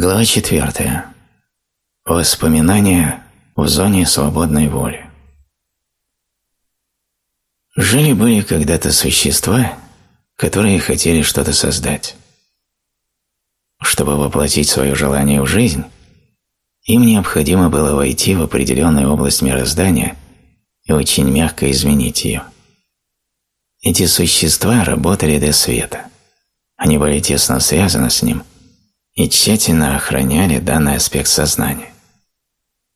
Глава 4. Воспоминания в зоне свободной воли. Жили-были когда-то существа, которые хотели что-то создать. Чтобы воплотить свое желание в жизнь, им необходимо было войти в определенную область мироздания и очень мягко изменить ее. Эти существа работали до света. Они были тесно связаны с ним – и тщательно охраняли данный аспект сознания.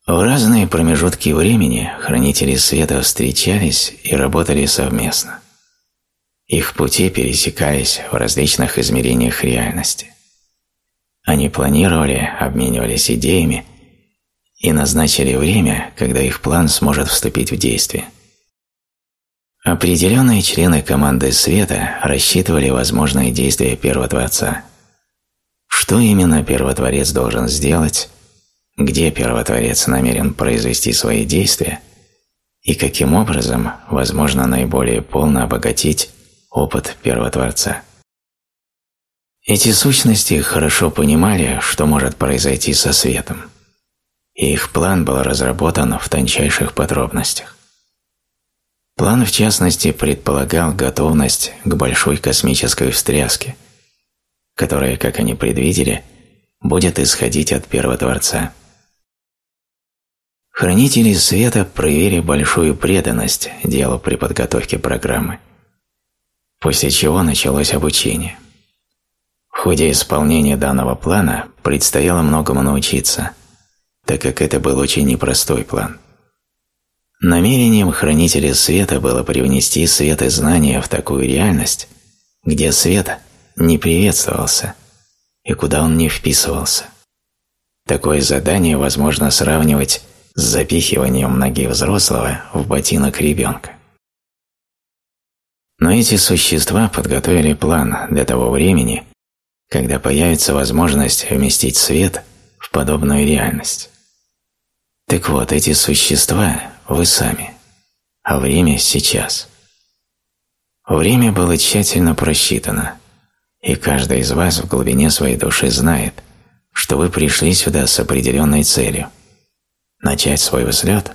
В разные промежутки времени хранители света встречались и работали совместно. Их пути пересекались в различных измерениях реальности. Они планировали, обменивались идеями и назначили время, когда их план сможет вступить в действие. Определенные члены команды света рассчитывали возможные действия Первого Творца – что именно Первотворец должен сделать, где Первотворец намерен произвести свои действия и каким образом возможно наиболее полно обогатить опыт Первотворца. Эти сущности хорошо понимали, что может произойти со светом, и их план был разработан в тончайших подробностях. План, в частности, предполагал готовность к большой космической встряске – которое, как они предвидели, будет исходить от Первого Творца. Хранители света проявили большую преданность делу при подготовке программы, после чего началось обучение. В ходе исполнения данного плана предстояло многому научиться, так как это был очень непростой план. Намерением хранителя света было привнести свет и знания в такую реальность, где свет – не приветствовался и куда он не вписывался. Такое задание возможно сравнивать с запихиванием ноги взрослого в ботинок ребенка. Но эти существа подготовили план для того времени, когда появится возможность вместить свет в подобную реальность. Так вот, эти существа – вы сами, а время – сейчас. Время было тщательно просчитано, и каждый из вас в глубине своей души знает, что вы пришли сюда с определенной целью – начать свой взлет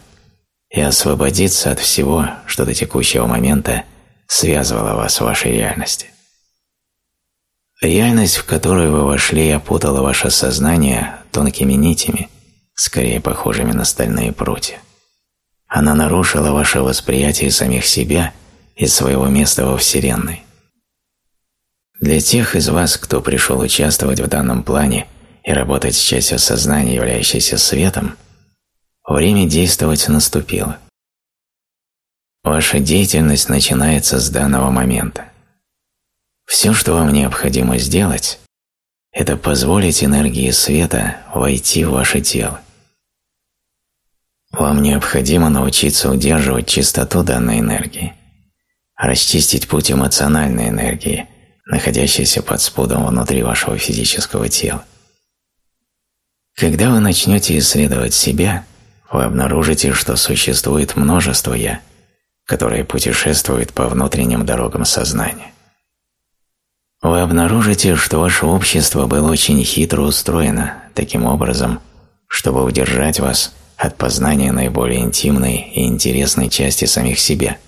и освободиться от всего, что до текущего момента связывало вас в вашей реальности. Реальность, в которую вы вошли, опутала ваше сознание тонкими нитями, скорее похожими на стальные прутья. Она нарушила ваше восприятие самих себя и своего места во Вселенной. Для тех из вас, кто пришел участвовать в данном плане и работать с частью сознания, являющейся светом, время действовать наступило. Ваша деятельность начинается с данного момента. Все, что вам необходимо сделать, это позволить энергии света войти в ваше тело. Вам необходимо научиться удерживать чистоту данной энергии, расчистить путь эмоциональной энергии – находящийся под спудом внутри вашего физического тела. Когда вы начнете исследовать себя, вы обнаружите, что существует множество «я», которые путешествуют по внутренним дорогам сознания. Вы обнаружите, что ваше общество было очень хитро устроено таким образом, чтобы удержать вас от познания наиболее интимной и интересной части самих себя –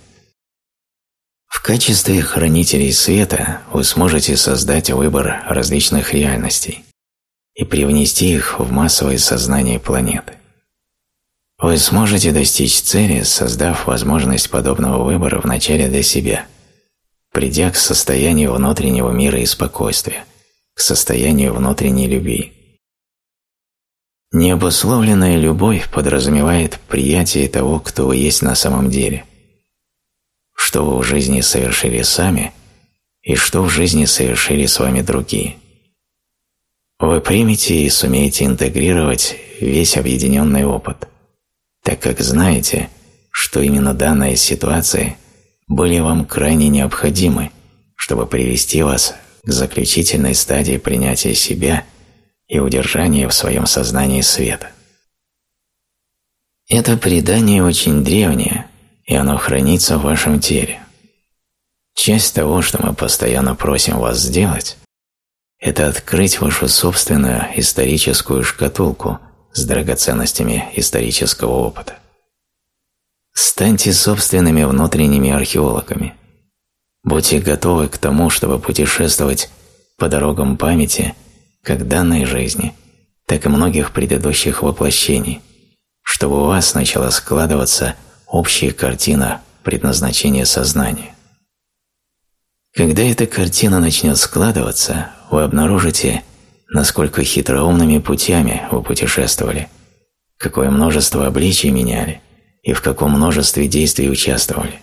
в качестве хранителей света вы сможете создать выбор различных реальностей и привнести их в массовое сознание планеты. Вы сможете достичь цели, создав возможность подобного выбора вначале для себя, придя к состоянию внутреннего мира и спокойствия, к состоянию внутренней любви. Необусловленная любовь подразумевает приятие того, кто вы есть на самом деле – что вы в жизни совершили сами и что в жизни совершили с вами другие. Вы примете и сумеете интегрировать весь объединенный опыт, так как знаете, что именно данные ситуации были вам крайне необходимы, чтобы привести вас к заключительной стадии принятия себя и удержания в своем сознании света. Это предание очень древнее, и оно хранится в вашем теле. Часть того, что мы постоянно просим вас сделать, это открыть вашу собственную историческую шкатулку с драгоценностями исторического опыта. Станьте собственными внутренними археологами. Будьте готовы к тому, чтобы путешествовать по дорогам памяти как данной жизни, так и многих предыдущих воплощений, чтобы у вас начала складываться общая картина предназначения сознания. Когда эта картина начнет складываться, вы обнаружите, насколько хитроумными путями вы путешествовали, какое множество обличий меняли и в каком множестве действий участвовали.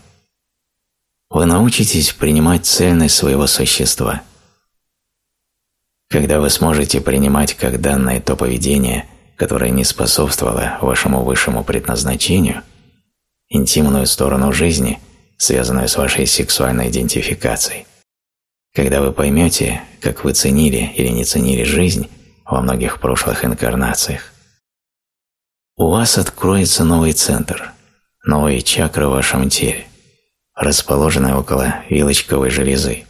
Вы научитесь принимать цельность своего существа. Когда вы сможете принимать как данное то поведение, которое не способствовало вашему высшему предназначению, интимную сторону жизни – связанную с вашей сексуальной идентификацией. Когда вы поймете, как вы ценили или не ценили жизнь во многих прошлых инкарнациях, у вас откроется новый центр, новые чакры в вашем теле, расположенные около вилочковой железы,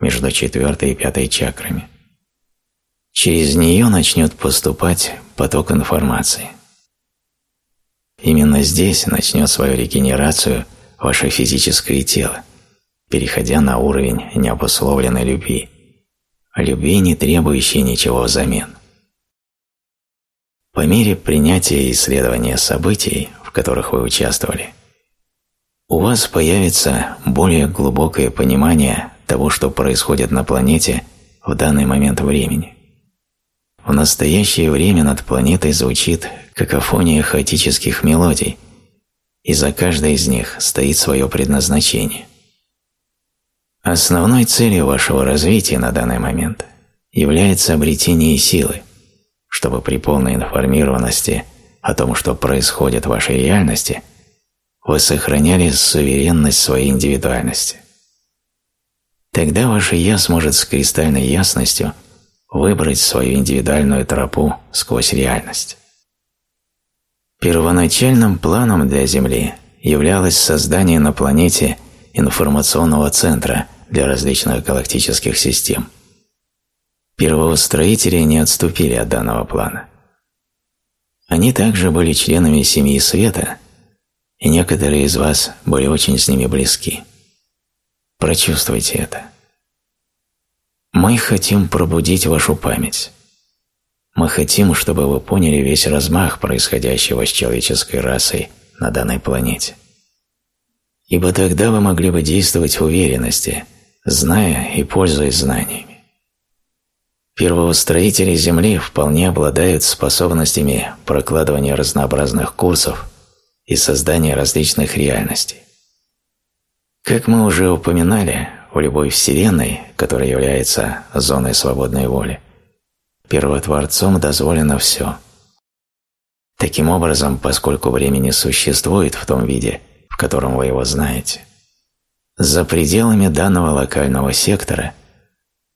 между четвертой и пятой чакрами. Через нее начнет поступать поток информации. Именно здесь начнет свою регенерацию – ваше физическое тело, переходя на уровень необусловленной любви, любви, не требующей ничего взамен. По мере принятия и исследования событий, в которых вы участвовали, у вас появится более глубокое понимание того, что происходит на планете в данный момент времени. В настоящее время над планетой звучит какофония хаотических мелодий – и за каждой из них стоит свое предназначение. Основной целью вашего развития на данный момент является обретение силы, чтобы при полной информированности о том, что происходит в вашей реальности, вы сохраняли суверенность своей индивидуальности. Тогда ваше «я» сможет с кристальной ясностью выбрать свою индивидуальную тропу сквозь реальность. Первоначальным планом для Земли являлось создание на планете информационного центра для различных галактических систем. Первоустроители не отступили от данного плана. Они также были членами семьи света, и некоторые из вас были очень с ними близки. Прочувствуйте это. Мы хотим пробудить вашу память. Мы хотим, чтобы вы поняли весь размах происходящего с человеческой расой на данной планете. Ибо тогда вы могли бы действовать в уверенности, зная и пользуясь знаниями. Первоустроители Земли вполне обладают способностями прокладывания разнообразных курсов и создания различных реальностей. Как мы уже упоминали, в любой Вселенной, которая является зоной свободной воли, первотворцом дозволено все. Таким образом, поскольку время не существует в том виде, в котором вы его знаете, за пределами данного локального сектора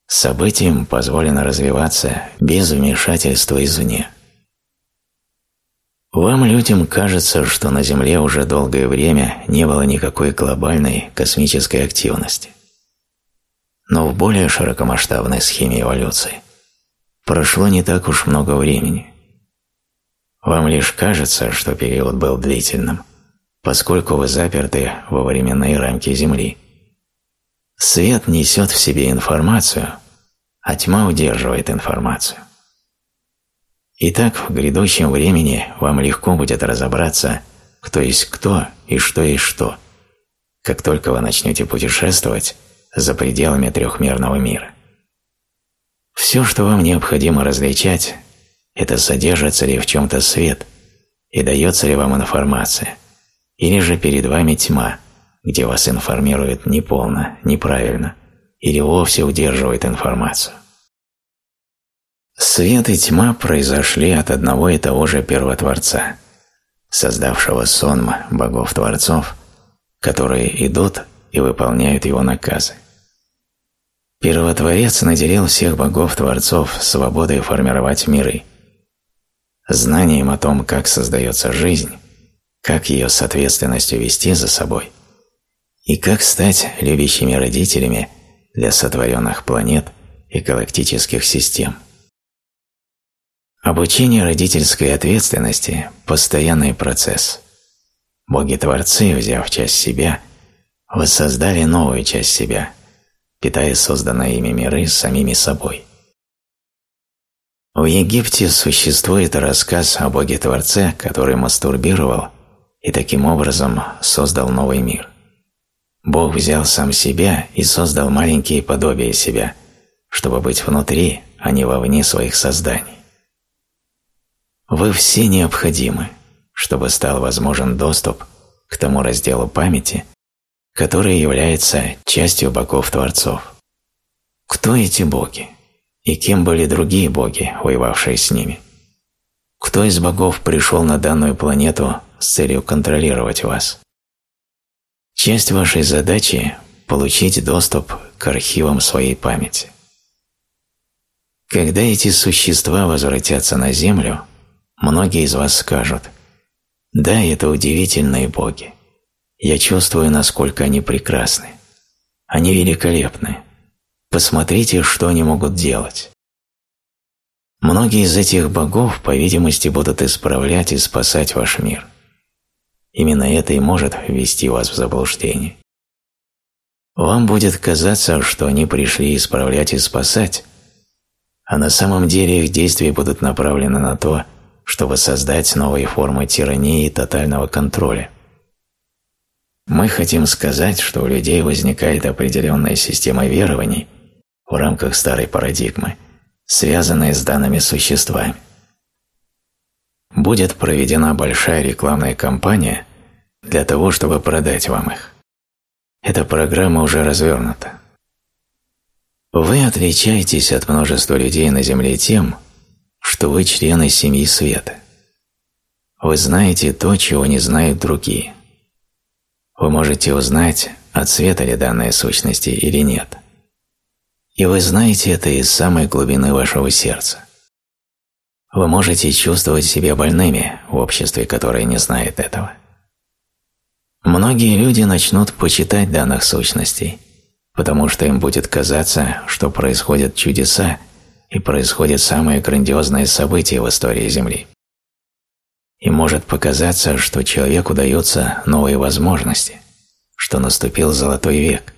событиям позволено развиваться без вмешательства извне. Вам, людям, кажется, что на Земле уже долгое время не было никакой глобальной космической активности. Но в более широкомасштабной схеме эволюции прошло не так уж много времени. Вам лишь кажется, что период был длительным, поскольку вы заперты во временные рамки Земли. Свет несет в себе информацию, а тьма удерживает информацию. Итак, в грядущем времени вам легко будет разобраться, кто есть кто и что есть что, как только вы начнете путешествовать за пределами трехмерного мира. Все, что вам необходимо различать, это содержится ли в чем-то свет и дается ли вам информация, или же перед вами тьма, где вас информируют неполно, неправильно, или вовсе удерживает информацию. Свет и тьма произошли от одного и того же Первотворца, создавшего сонм богов-творцов, которые идут и выполняют его наказы. Первотворец наделил всех богов-творцов свободой формировать миры. Знанием о том, как создается жизнь, как ее с ответственностью вести за собой, и как стать любящими родителями для сотворенных планет и галактических систем. Обучение родительской ответственности – постоянный процесс. Боги-творцы, взяв часть себя, воссоздали новую часть себя, питая созданные ими миры самими собой. В Египте существует рассказ о Боге-творце, который мастурбировал и таким образом создал новый мир. Бог взял сам себя и создал маленькие подобия себя, чтобы быть внутри, а не вовне своих созданий. Вы все необходимы, чтобы стал возможен доступ к тому разделу памяти, который является частью богов-творцов. Кто эти боги? И кем были другие боги, воевавшие с ними? Кто из богов пришел на данную планету с целью контролировать вас? Часть вашей задачи – получить доступ к архивам своей памяти. Когда эти существа возвратятся на Землю, многие из вас скажут «Да, это удивительные боги. Я чувствую, насколько они прекрасны. Они великолепны. Посмотрите, что они могут делать. Многие из этих богов, по видимости, будут исправлять и спасать ваш мир. Именно это и может ввести вас в заблуждение. Вам будет казаться, что они пришли исправлять и спасать, а на самом деле их действия будут направлены на то, чтобы создать новые формы тирании и тотального контроля. Мы хотим сказать, что у людей возникает определенная система верований, в рамках старой парадигмы, связанные с данными существами. Будет проведена большая рекламная кампания для того, чтобы продать вам их. Эта программа уже развернута. Вы отличаетесь от множества людей на Земле тем, что вы члены семьи света. Вы знаете то, чего не знают другие. Вы можете узнать, от света ли данная сущности или нет – и вы знаете это из самой глубины вашего сердца. Вы можете чувствовать себя больными в обществе, которое не знает этого. Многие люди начнут почитать данных сущностей, потому что им будет казаться, что происходят чудеса и происходят самые грандиозные события в истории Земли. И может показаться, что человеку даются новые возможности, что наступил золотой век.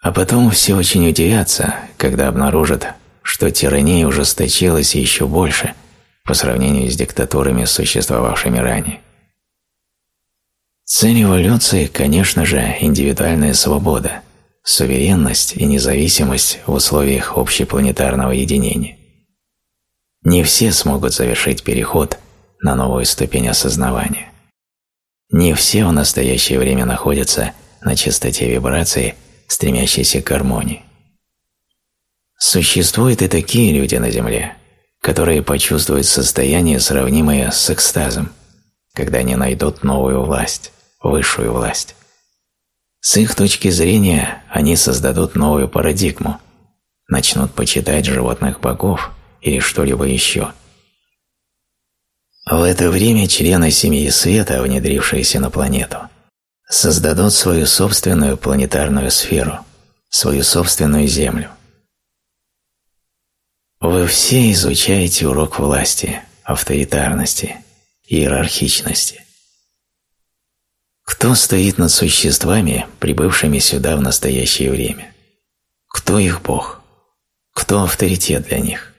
А потом все очень удивятся, когда обнаружат, что тирания ужесточилась еще больше по сравнению с диктатурами, существовавшими ранее. Цель эволюции, конечно же, индивидуальная свобода, суверенность и независимость в условиях общепланетарного единения. Не все смогут завершить переход на новую ступень осознавания. Не все в настоящее время находятся на частоте вибрации – стремящийся к гармонии. Существуют и такие люди на Земле, которые почувствуют состояние, сравнимое с экстазом, когда они найдут новую власть, высшую власть. С их точки зрения они создадут новую парадигму, начнут почитать животных богов или что-либо еще. В это время члены семьи света, внедрившиеся на планету, создадут свою собственную планетарную сферу, свою собственную Землю. Вы все изучаете урок власти, авторитарности, иерархичности. Кто стоит над существами, прибывшими сюда в настоящее время? Кто их Бог? Кто авторитет для них?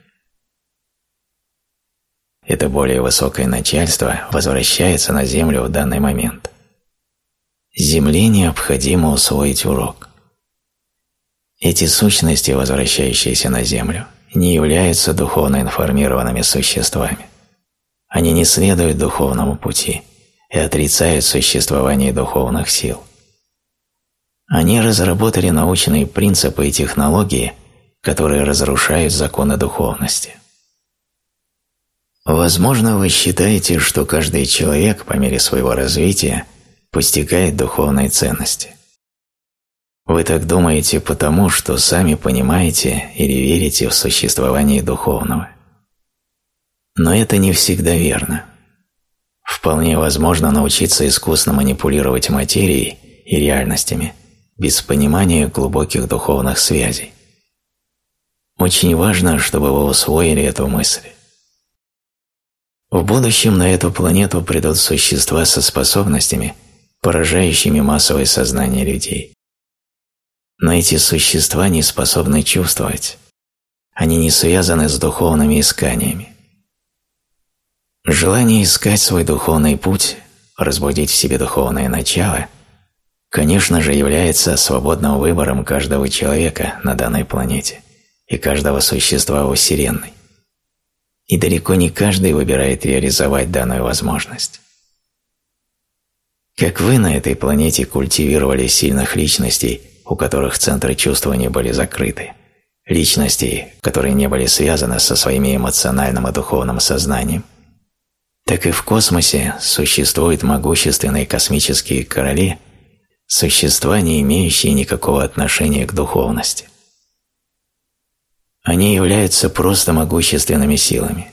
Это более высокое начальство возвращается на Землю в данный момент. Земле необходимо усвоить урок. Эти сущности, возвращающиеся на Землю, не являются духовно информированными существами. Они не следуют духовному пути и отрицают существование духовных сил. Они разработали научные принципы и технологии, которые разрушают законы духовности. Возможно, вы считаете, что каждый человек по мере своего развития постигает духовные ценности. Вы так думаете потому, что сами понимаете или верите в существование духовного. Но это не всегда верно. Вполне возможно научиться искусно манипулировать материей и реальностями без понимания глубоких духовных связей. Очень важно, чтобы вы усвоили эту мысль. В будущем на эту планету придут существа со способностями, поражающими массовое сознание людей. Но эти существа не способны чувствовать. Они не связаны с духовными исканиями. Желание искать свой духовный путь, разбудить в себе духовное начало, конечно же, является свободным выбором каждого человека на данной планете и каждого существа во Вселенной. И далеко не каждый выбирает реализовать данную возможность. Как вы на этой планете культивировали сильных личностей, у которых центры чувствования были закрыты, личностей, которые не были связаны со своим эмоциональным и духовным сознанием, так и в космосе существуют могущественные космические короли, существа, не имеющие никакого отношения к духовности. Они являются просто могущественными силами.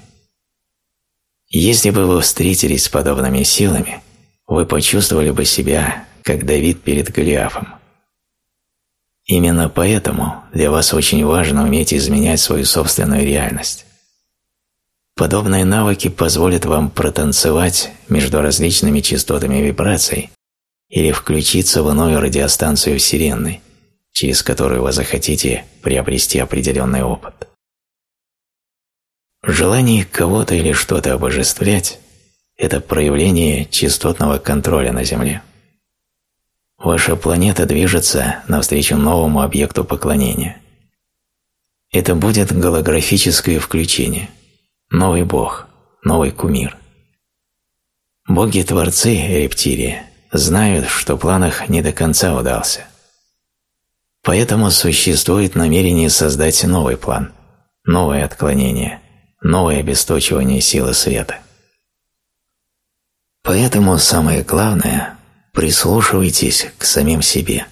Если бы вы встретились с подобными силами, вы почувствовали бы себя, как Давид перед Голиафом. Именно поэтому для вас очень важно уметь изменять свою собственную реальность. Подобные навыки позволят вам протанцевать между различными частотами вибраций или включиться в иную радиостанцию Вселенной, через которую вы захотите приобрести определенный опыт. Желание кого-то или что-то обожествлять – это проявление частотного контроля на Земле. Ваша планета движется навстречу новому объекту поклонения. Это будет голографическое включение – новый бог, новый кумир. Боги-творцы рептилии знают, что план их не до конца удался. Поэтому существует намерение создать новый план, новое отклонение, новое обесточивание силы света. Поэтому самое главное – прислушивайтесь к самим себе,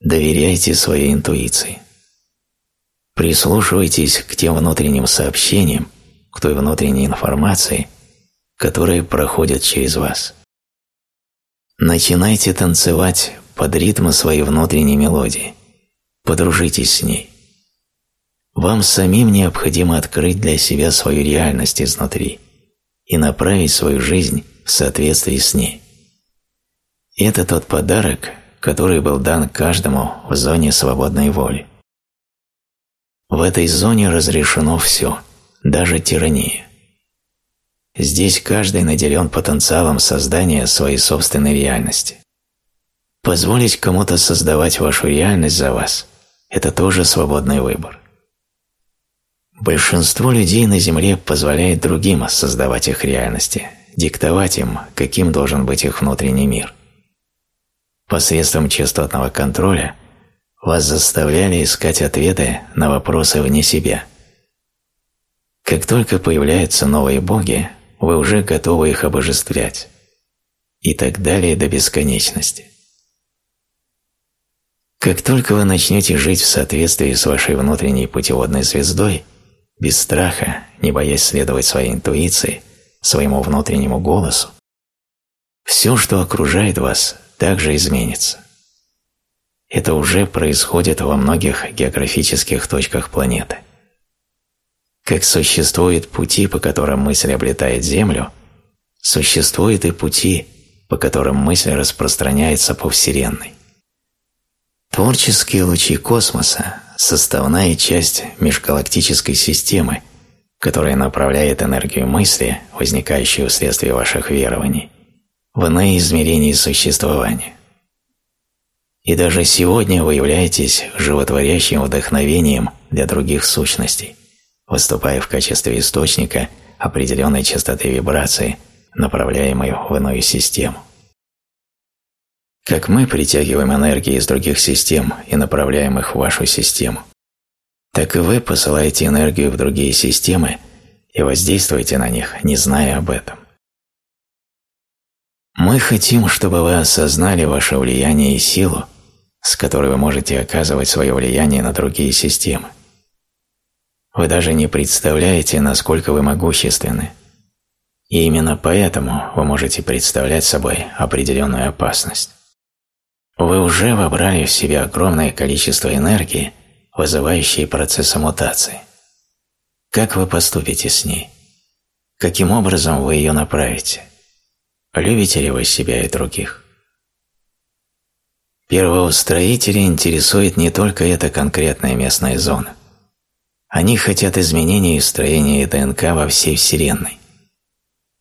доверяйте своей интуиции. Прислушивайтесь к тем внутренним сообщениям, к той внутренней информации, которая проходит через вас. Начинайте танцевать под ритм своей внутренней мелодии. Подружитесь с ней. Вам самим необходимо открыть для себя свою реальность изнутри и направить свою жизнь в соответствии с ней. Это тот подарок, который был дан каждому в зоне свободной воли. В этой зоне разрешено все – даже тирания. Здесь каждый наделен потенциалом создания своей собственной реальности. Позволить кому-то создавать вашу реальность за вас – это тоже свободный выбор. Большинство людей на Земле позволяет другим создавать их реальности, диктовать им, каким должен быть их внутренний мир. Посредством частотного контроля вас заставляли искать ответы на вопросы вне себя – как только появляются новые боги, вы уже готовы их обожествлять. И так далее до бесконечности. Как только вы начнете жить в соответствии с вашей внутренней путеводной звездой, без страха, не боясь следовать своей интуиции, своему внутреннему голосу, все, что окружает вас, также изменится. Это уже происходит во многих географических точках планеты. Как существуют пути, по которым мысль облетает Землю, существуют и пути, по которым мысль распространяется по Вселенной. Творческие лучи космоса – составная часть межгалактической системы, которая направляет энергию мысли, возникающую вследствие ваших верований, в иные измерения существования. И даже сегодня вы являетесь животворящим вдохновением для других сущностей выступая в качестве источника определенной частоты вибрации, направляемой в иную систему. Как мы притягиваем энергии из других систем и направляем их в вашу систему, так и вы посылаете энергию в другие системы и воздействуете на них, не зная об этом. Мы хотим, чтобы вы осознали ваше влияние и силу, с которой вы можете оказывать свое влияние на другие системы. Вы даже не представляете, насколько вы могущественны. И именно поэтому вы можете представлять собой определенную опасность. Вы уже вобрали в себя огромное количество энергии, вызывающей процессы мутации. Как вы поступите с ней? Каким образом вы ее направите? Любите ли вы себя и других? Первого строителя интересует не только эта конкретная местная зона. Они хотят изменения и строения ДНК во всей Вселенной.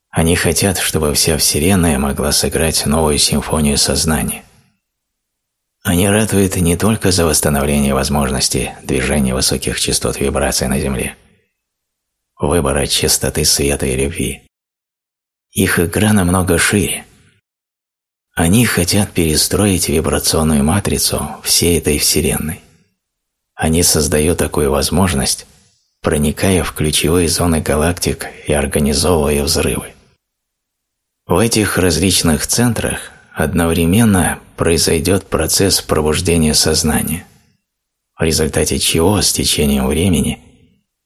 Они хотят, чтобы вся Вселенная могла сыграть новую симфонию сознания. Они ратуют не только за восстановление возможности движения высоких частот вибраций на Земле, выбора чистоты света и любви. Их игра намного шире. Они хотят перестроить вибрационную матрицу всей этой Вселенной. Они создают такую возможность, проникая в ключевые зоны галактик и организовывая взрывы. В этих различных центрах одновременно произойдет процесс пробуждения сознания, в результате чего с течением времени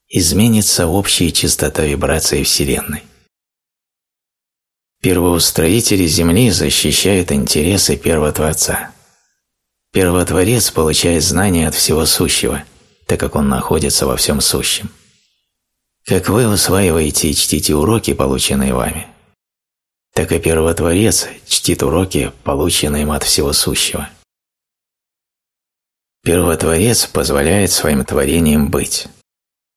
изменится общая частота вибраций Вселенной. Первоустроители Земли защищают интересы Первотворца. Первотворец получает знания от всего сущего, так как он находится во всем сущем. Как вы усваиваете и чтите уроки, полученные вами, так и Первотворец чтит уроки, полученные им от всего сущего. Первотворец позволяет своим творениям быть.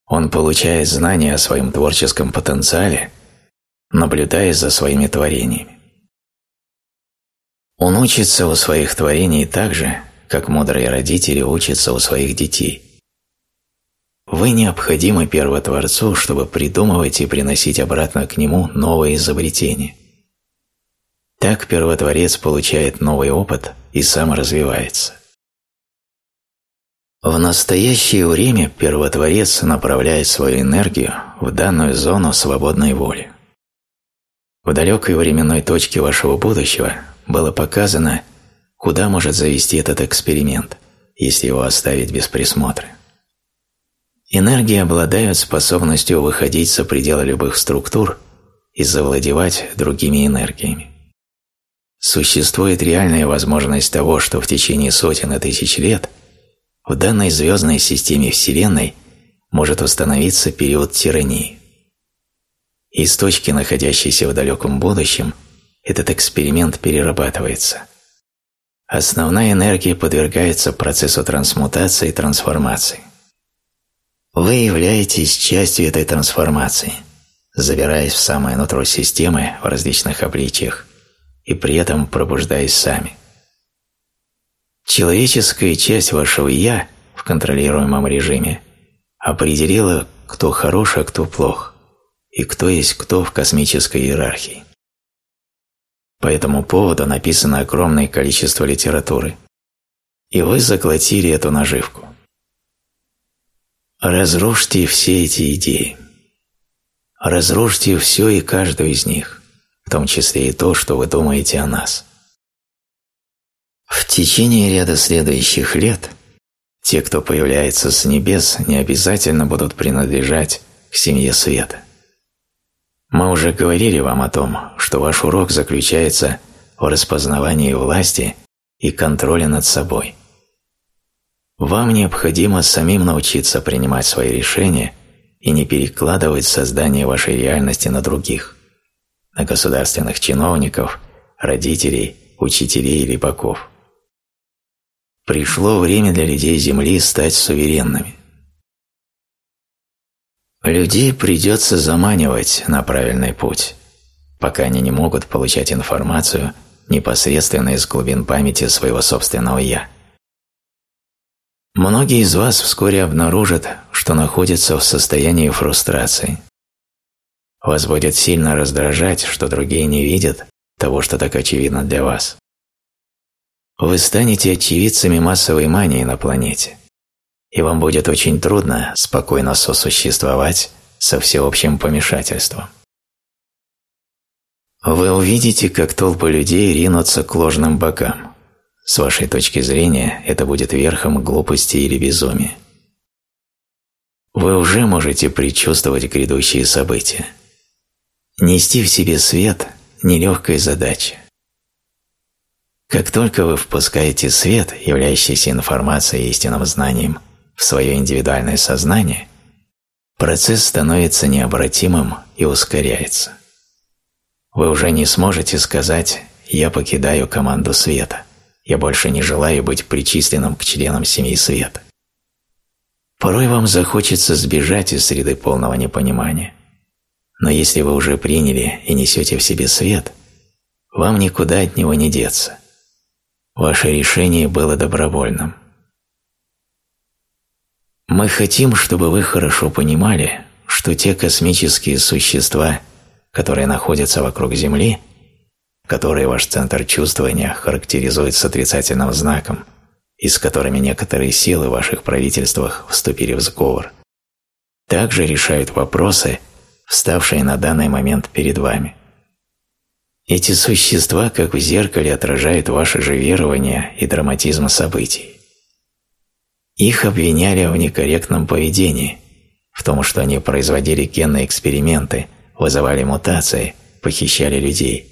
Он получает знания о своем творческом потенциале, наблюдая за своими творениями. Он учится у своих творений так же, как мудрые родители учатся у своих детей. Вы необходимы Первотворцу, чтобы придумывать и приносить обратно к Нему новые изобретения. Так Первотворец получает новый опыт и сам развивается. В настоящее время Первотворец направляет свою энергию в данную зону свободной воли. В далекой временной точке вашего будущего было показано, куда может завести этот эксперимент, если его оставить без присмотра. Энергии обладают способностью выходить за пределы любых структур и завладевать другими энергиями. Существует реальная возможность того, что в течение сотен и тысяч лет – в данной звездной системе Вселенной может установиться период тирании. Из точки, находящейся в далеком будущем, этот эксперимент перерабатывается. Основная энергия подвергается процессу трансмутации и трансформации. Вы являетесь частью этой трансформации, забираясь в самое нутро системы в различных обличиях и при этом пробуждаясь сами. Человеческая часть вашего «я» в контролируемом режиме определила, кто хорош, а кто плох, и кто есть кто в космической иерархии. По этому поводу написано огромное количество литературы, и вы заглотили эту наживку. Разрушьте все эти идеи. Разрушьте все и каждую из них, в том числе и то, что вы думаете о нас. В течение ряда следующих лет те, кто появляется с небес, не обязательно будут принадлежать к семье света. Мы уже говорили вам о том, что ваш урок заключается в распознавании власти и контроле над собой. Вам необходимо самим научиться принимать свои решения и не перекладывать создание вашей реальности на других, на государственных чиновников, родителей, учителей или богов. Пришло время для людей Земли стать суверенными. Людей придется заманивать на правильный путь, пока они не могут получать информацию непосредственно из глубин памяти своего собственного «я». Многие из вас вскоре обнаружат, что находятся в состоянии фрустрации. Вас будет сильно раздражать, что другие не видят того, что так очевидно для вас вы станете очевидцами массовой мании на планете, и вам будет очень трудно спокойно сосуществовать со всеобщим помешательством. Вы увидите, как толпы людей ринутся к ложным богам. С вашей точки зрения, это будет верхом глупости или безумия. Вы уже можете предчувствовать грядущие события. Нести в себе свет – нелегкая задача. Как только вы впускаете свет, являющийся информацией и истинным знанием, в свое индивидуальное сознание, процесс становится необратимым и ускоряется. Вы уже не сможете сказать «я покидаю команду света», «я больше не желаю быть причисленным к членам семьи света». Порой вам захочется сбежать из среды полного непонимания. Но если вы уже приняли и несете в себе свет, вам никуда от него не деться. Ваше решение было добровольным. Мы хотим, чтобы вы хорошо понимали, что те космические существа, которые находятся вокруг Земли, которые ваш центр чувствования характеризует с отрицательным знаком – и с которыми некоторые силы в ваших правительствах вступили в сговор, также решают вопросы, вставшие на данный момент перед вами. Эти существа, как в зеркале, отражают ваши же верования и драматизм событий. Их обвиняли в некорректном поведении, в том, что они производили генные эксперименты, вызывали мутации, похищали людей.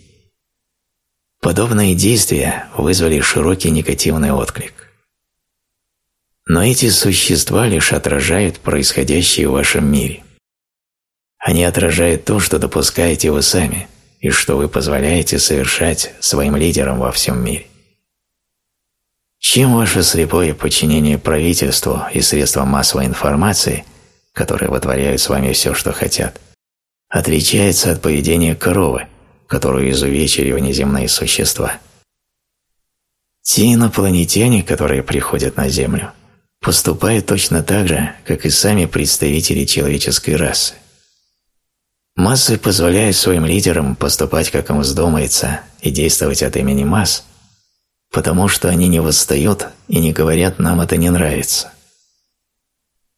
Подобные действия вызвали широкий негативный отклик. Но эти существа лишь отражают происходящее в вашем мире. Они отражают то, что допускаете вы сами и что вы позволяете совершать своим лидерам во всем мире. Чем ваше слепое подчинение правительству и средствам массовой информации, которые вытворяют с вами все, что хотят, отличается от поведения коровы, которую изувечили внеземные существа? Те инопланетяне, которые приходят на Землю, поступают точно так же, как и сами представители человеческой расы. Массы позволяют своим лидерам поступать, как им вздумается, и действовать от имени масс, потому что они не восстают и не говорят «нам это не нравится».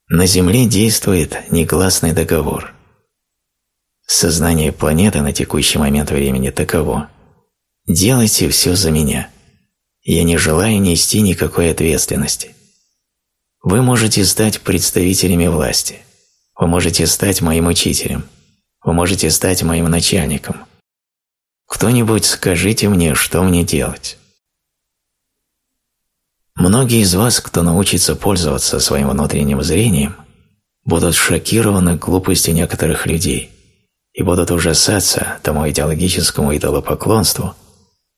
На Земле действует негласный договор. Сознание планеты на текущий момент времени таково. «Делайте все за меня. Я не желаю нести никакой ответственности». Вы можете стать представителями власти. Вы можете стать моим учителем. Вы можете стать моим начальником. Кто-нибудь скажите мне, что мне делать. Многие из вас, кто научится пользоваться своим внутренним зрением, будут шокированы глупостью некоторых людей и будут ужасаться тому идеологическому идолопоклонству,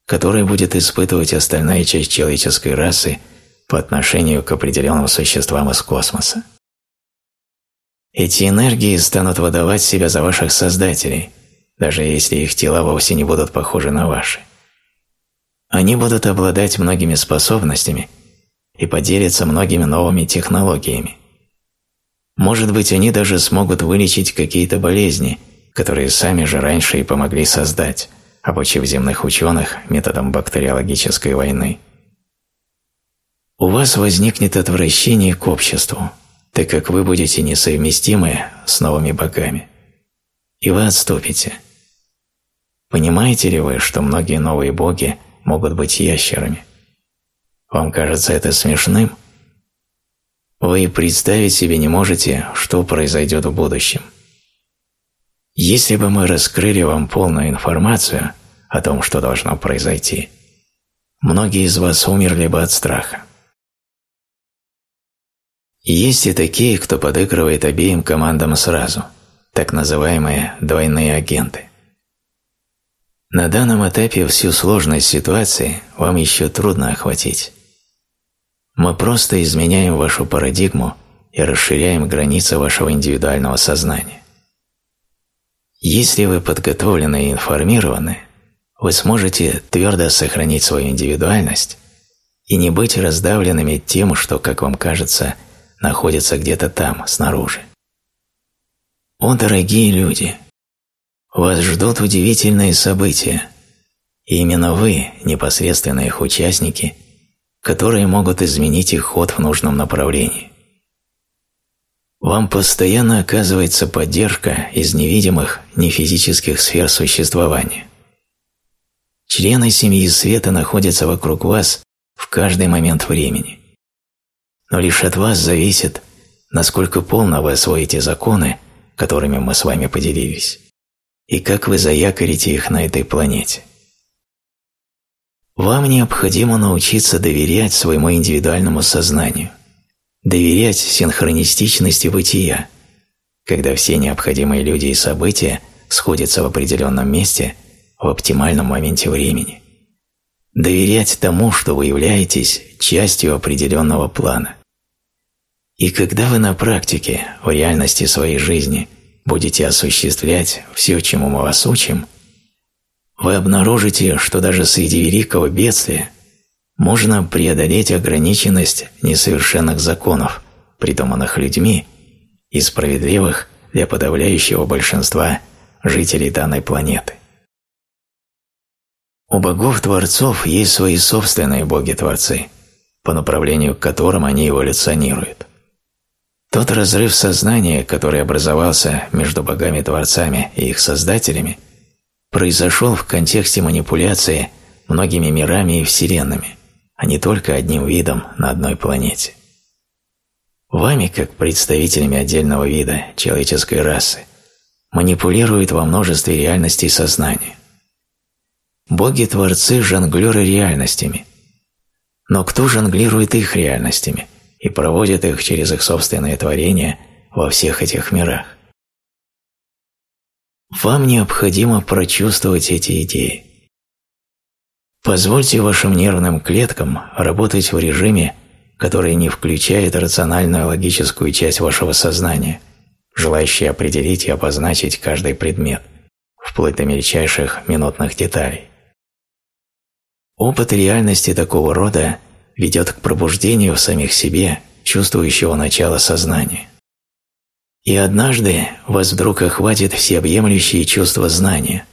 которое будет испытывать остальная часть человеческой расы – по отношению к определенным существам из космоса. Эти энергии станут выдавать себя за ваших создателей, даже если их тела вовсе не будут похожи на ваши. Они будут обладать многими способностями и поделятся многими новыми технологиями. Может быть, они даже смогут вылечить какие-то болезни, которые сами же раньше и помогли создать, обучив земных ученых методом бактериологической войны у вас возникнет отвращение к обществу, так как вы будете несовместимы с новыми богами. И вы отступите. Понимаете ли вы, что многие новые боги могут быть ящерами? Вам кажется это смешным? Вы представить себе не можете, что произойдет в будущем. Если бы мы раскрыли вам полную информацию о том, что должно произойти, многие из вас умерли бы от страха. Есть и такие, кто подыгрывает обеим командам сразу, так называемые двойные агенты. На данном этапе всю сложность ситуации вам еще трудно охватить. Мы просто изменяем вашу парадигму и расширяем границы вашего индивидуального сознания. Если вы подготовлены и информированы, вы сможете твердо сохранить свою индивидуальность и не быть раздавленными тем, что, как вам кажется, находится где-то там, снаружи. О, дорогие люди! Вас ждут удивительные события, и именно вы, непосредственно их участники, которые могут изменить их ход в нужном направлении. Вам постоянно оказывается поддержка из невидимых, нефизических сфер существования. Члены семьи света находятся вокруг вас в каждый момент времени но лишь от вас зависит, насколько полно вы освоите законы, которыми мы с вами поделились, и как вы заякорите их на этой планете. Вам необходимо научиться доверять своему индивидуальному сознанию, доверять синхронистичности бытия, когда все необходимые люди и события сходятся в определенном месте в оптимальном моменте времени. Доверять тому, что вы являетесь частью определенного плана. И когда вы на практике, в реальности своей жизни, будете осуществлять все, чему мы вас учим, вы обнаружите, что даже среди великого бедствия можно преодолеть ограниченность несовершенных законов, придуманных людьми и справедливых для подавляющего большинства жителей данной планеты. У богов-творцов есть свои собственные боги-творцы, по направлению к которым они эволюционируют. Тот разрыв сознания, который образовался между богами-творцами и их создателями, произошел в контексте манипуляции многими мирами и вселенными, а не только одним видом на одной планете. Вами, как представителями отдельного вида человеческой расы, манипулируют во множестве реальностей сознания. Боги-творцы – жонглеры реальностями. Но кто жонглирует их реальностями и проводит их через их собственное творение во всех этих мирах? Вам необходимо прочувствовать эти идеи. Позвольте вашим нервным клеткам работать в режиме, который не включает рациональную логическую часть вашего сознания, желающей определить и обозначить каждый предмет, вплоть до мельчайших минутных деталей. Опыт реальности такого рода ведет к пробуждению в самих себе чувствующего начала сознания. И однажды вас вдруг охватит всеобъемлющее чувство знания,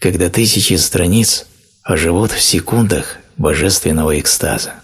когда тысячи страниц оживут в секундах божественного экстаза.